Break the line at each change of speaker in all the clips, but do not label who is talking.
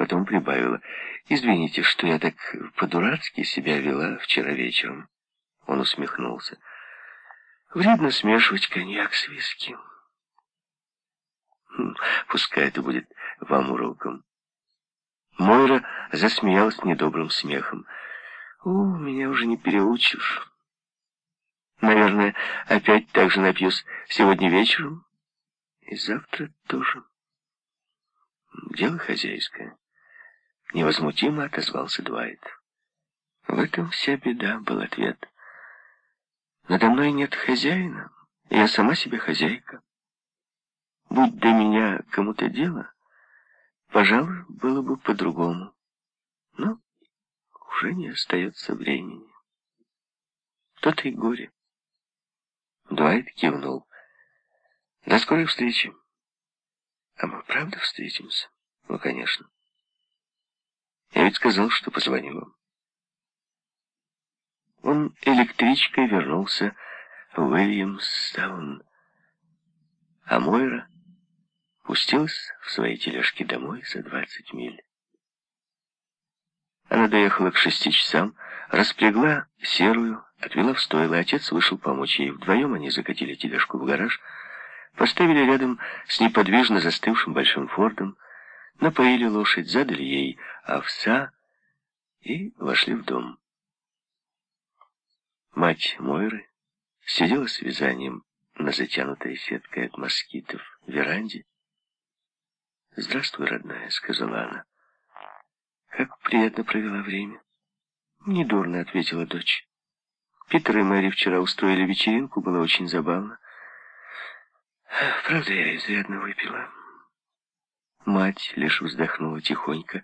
Потом прибавила. «Извините, что я так по-дурацки себя вела вчера вечером». Он усмехнулся. «Вредно смешивать коньяк с виски. Хм, пускай это будет вам уроком». Мойра засмеялась недобрым смехом. «У, меня уже не переучишь. Наверное, опять так же напьюсь сегодня вечером и завтра тоже». «Дело хозяйское», — невозмутимо отозвался Дуайт. «В этом вся беда», — был ответ. «Надо мной нет хозяина, я сама себе хозяйка. Будь до меня кому-то дело, пожалуй, было бы по-другому. Но уже не остается времени. То-то и горе». Дуайт кивнул. «До скорой встречи». А мы правда встретимся? Ну, конечно. Я ведь сказал, что позвоню вам. Он электричкой вернулся в Уильямстаун, а Мойра пустилась в своей тележке домой за 20 миль. Она доехала к шести часам, распрягла серую, отвела в стойло, отец вышел помочь ей. Вдвоем они закатили тележку в гараж, Поставили рядом с неподвижно застывшим большим фордом, напоили лошадь, задали ей овса и вошли в дом. Мать Мойры сидела с вязанием на затянутой сеткой от москитов веранде. «Здравствуй, родная», — сказала она. «Как приятно провела время». «Недурно», — ответила дочь. Питер и Мэри вчера устроили вечеринку, было очень забавно. Правда, я изрядно выпила. Мать лишь вздохнула тихонько,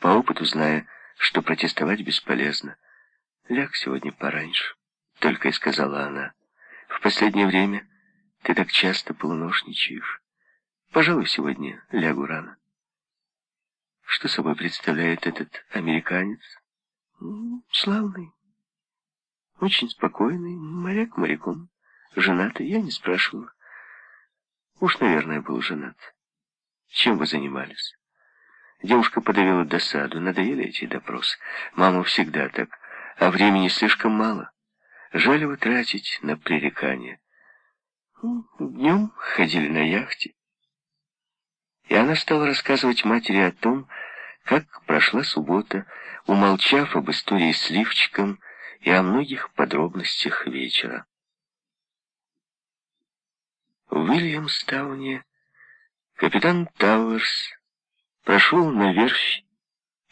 по опыту зная, что протестовать бесполезно. «Ляг сегодня пораньше», — только и сказала она. «В последнее время ты так часто полуношничаешь. Пожалуй, сегодня лягу рано». Что собой представляет этот американец? Славный, очень спокойный, моряк моряком, женатый, я не спрашивала. Уж, наверное, был женат. Чем вы занимались? Девушка подавила досаду. Надоели эти допросы. Мама всегда так. А времени слишком мало. Жаль его тратить на пререкание. Ну, днем ходили на яхте. И она стала рассказывать матери о том, как прошла суббота, умолчав об истории с лифчиком и о многих подробностях вечера. В Уильямстауне капитан Тауэрс прошел на верфь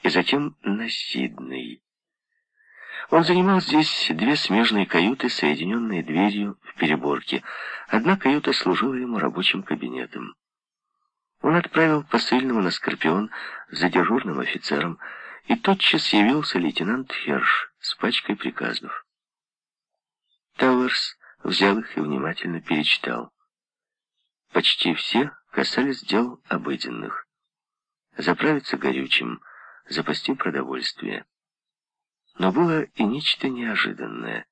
и затем на Сидней. Он занимал здесь две смежные каюты, соединенные дверью в переборке. Одна каюта служила ему рабочим кабинетом. Он отправил посыльного на Скорпион за дежурным офицером, и тотчас явился лейтенант Херш с пачкой приказов. Тауэрс взял их и внимательно перечитал. Почти все касались дел обыденных. Заправиться горючим, запасти продовольствие. Но было и нечто неожиданное.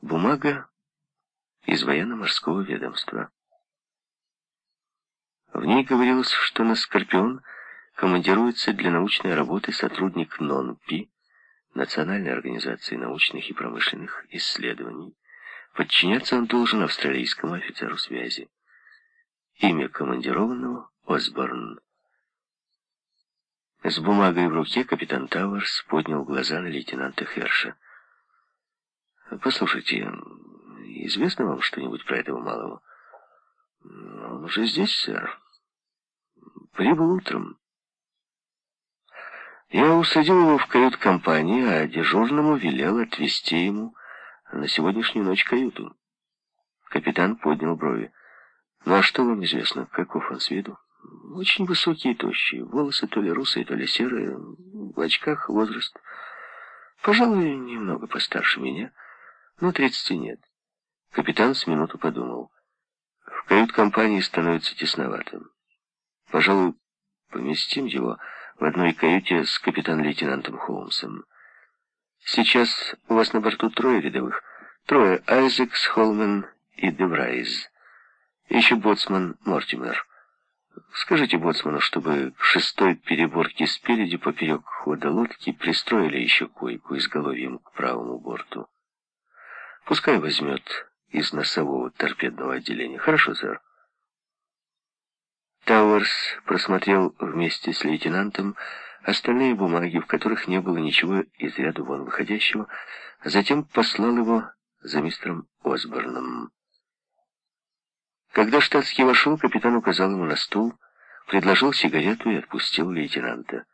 Бумага из военно-морского ведомства. В ней говорилось, что на «Скорпион» командируется для научной работы сотрудник НОНПИ, Национальной организации научных и промышленных исследований. Подчиняться он должен австралийскому офицеру связи. Имя командированного — Осборн. С бумагой в руке капитан Тауэрс поднял глаза на лейтенанта Херша. «Послушайте, известно вам что-нибудь про этого малого?» «Он уже здесь, сэр. Прибыл утром. Я усадил его в кают-компании, а дежурному велел отвезти ему на сегодняшнюю ночь каюту». Капитан поднял брови. Ну а что вам известно, каков он с виду? Очень высокий и тощий, волосы то ли русые, то ли серые, в очках возраст. Пожалуй, немного постарше меня, но тридцати нет. Капитан с минуту подумал. В кают-компании становится тесновато. Пожалуй, поместим его в одной каюте с капитан-лейтенантом Холмсом. Сейчас у вас на борту трое рядовых. Трое Айзекс, Холмен и Деврайз. Еще боцман Мортимер. Скажите боцману, чтобы к шестой переборке спереди поперек хода лодки пристроили еще койку изголовьем к правому борту. Пускай возьмет из носового торпедного отделения. Хорошо, сэр. Тауэрс просмотрел вместе с лейтенантом остальные бумаги, в которых не было ничего из ряда вон выходящего, а затем послал его за мистером Осборном. Когда штатский вошел, капитан указал ему на стул, предложил сигарету и отпустил лейтенанта.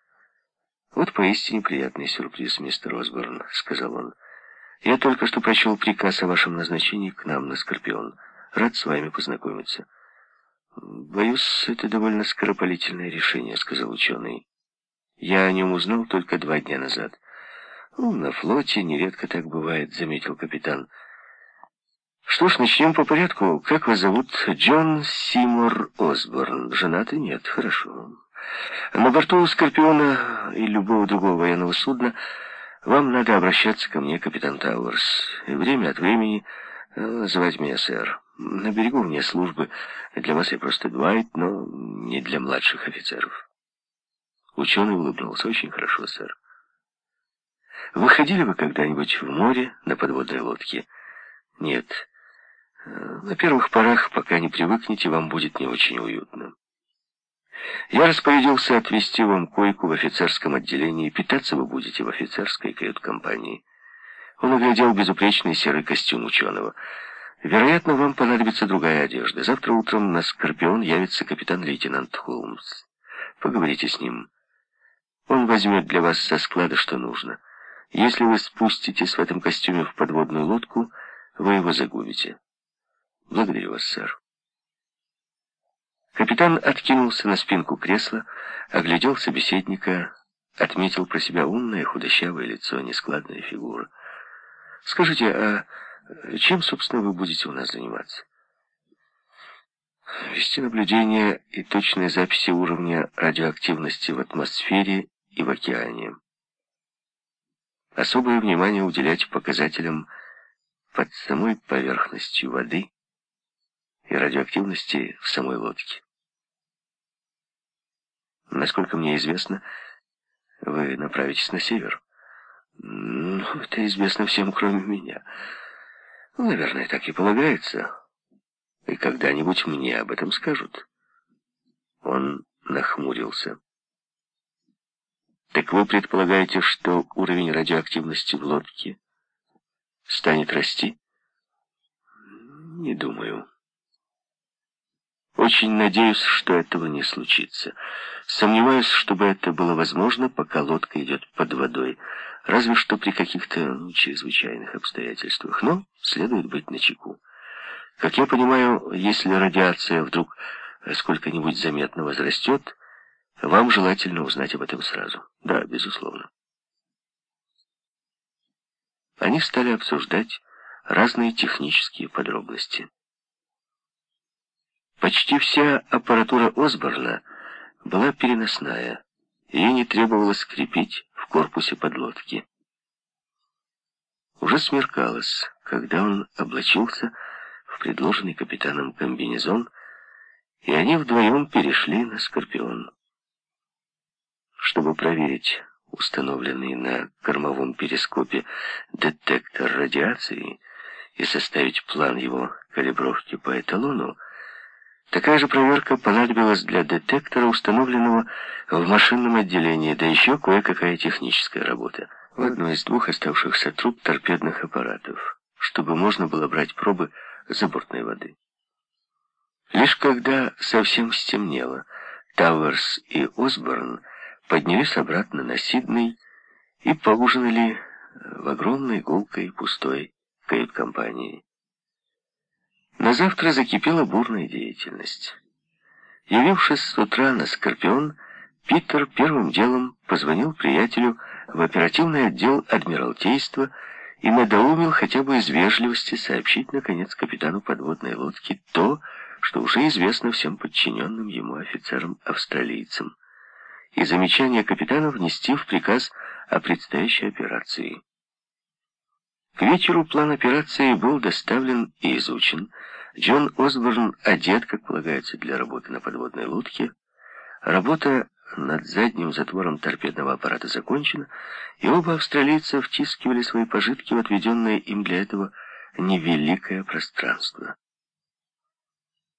«Вот поистине приятный сюрприз, мистер Осборн», — сказал он. «Я только что прочел приказ о вашем назначении к нам на Скорпион. Рад с вами познакомиться». «Боюсь, это довольно скоропалительное решение», — сказал ученый. «Я о нем узнал только два дня назад». «Ну, на флоте нередко так бывает», — заметил капитан. «Что ж, начнем по порядку. Как вас зовут?» «Джон Симор Осборн. Женаты? Нет. Хорошо. На борту «Скорпиона» и любого другого военного судна вам надо обращаться ко мне, капитан Тауэрс, и время от времени э, называть меня сэр». На берегу вне службы. Для вас я просто Двайт, но не для младших офицеров. Ученый улыбнулся. Очень хорошо, сэр. Выходили вы когда-нибудь в море на подводной лодке? Нет. На первых порах, пока не привыкнете, вам будет не очень уютно. Я распорядился отвезти вам койку в офицерском отделении. Питаться вы будете в офицерской кают-компании. Он оглядел безупречный серый костюм ученого. Вероятно, вам понадобится другая одежда. Завтра утром на «Скорпион» явится капитан-лейтенант Холмс. Поговорите с ним. Он возьмет для вас со склада, что нужно. Если вы спуститесь в этом костюме в подводную лодку, вы его загубите. Благодарю вас, сэр. Капитан откинулся на спинку кресла, оглядел собеседника, отметил про себя умное, худощавое лицо, нескладная фигура. «Скажите, а чем, собственно, вы будете у нас заниматься? Вести наблюдение и точные записи уровня радиоактивности в атмосфере и в океане. Особое внимание уделять показателям под самой поверхностью воды и радиоактивности в самой лодке. Насколько мне известно, вы направитесь на север. Ну, это известно всем, кроме меня. Ну, наверное, так и полагается. И когда-нибудь мне об этом скажут. Он нахмурился. Так вы предполагаете, что уровень радиоактивности в лодке станет расти? Не думаю. Очень надеюсь, что этого не случится. Сомневаюсь, чтобы это было возможно, пока лодка идет под водой разве что при каких-то ну, чрезвычайных обстоятельствах. Но следует быть начеку. Как я понимаю, если радиация вдруг сколько-нибудь заметно возрастет, вам желательно узнать об этом сразу. Да, безусловно. Они стали обсуждать разные технические подробности. Почти вся аппаратура Осборна была переносная, ее не требовалось скрепить в корпусе подлодки. Уже смеркалось, когда он облачился в предложенный капитаном комбинезон, и они вдвоем перешли на «Скорпион». Чтобы проверить установленный на кормовом перископе детектор радиации и составить план его калибровки по эталону, Такая же проверка понадобилась для детектора, установленного в машинном отделении, да еще кое-какая техническая работа в одной из двух оставшихся труб торпедных аппаратов, чтобы можно было брать пробы забортной воды. Лишь когда совсем стемнело, Тауэрс и Осборн поднялись обратно на Сидней и поужинали в огромной гулкой пустой кают-компании. На завтра закипела бурная деятельность. Явившись с утра на «Скорпион», Питер первым делом позвонил приятелю в оперативный отдел Адмиралтейства и надоумил хотя бы из вежливости сообщить, наконец, капитану подводной лодки то, что уже известно всем подчиненным ему офицерам-австралийцам, и замечание капитана внести в приказ о предстоящей операции. К вечеру план операции был доставлен и изучен, Джон Осборн одет, как полагается, для работы на подводной лодке. Работа над задним затвором торпедного аппарата закончена, и оба австралийца втискивали свои пожитки в отведенное им для этого невеликое пространство.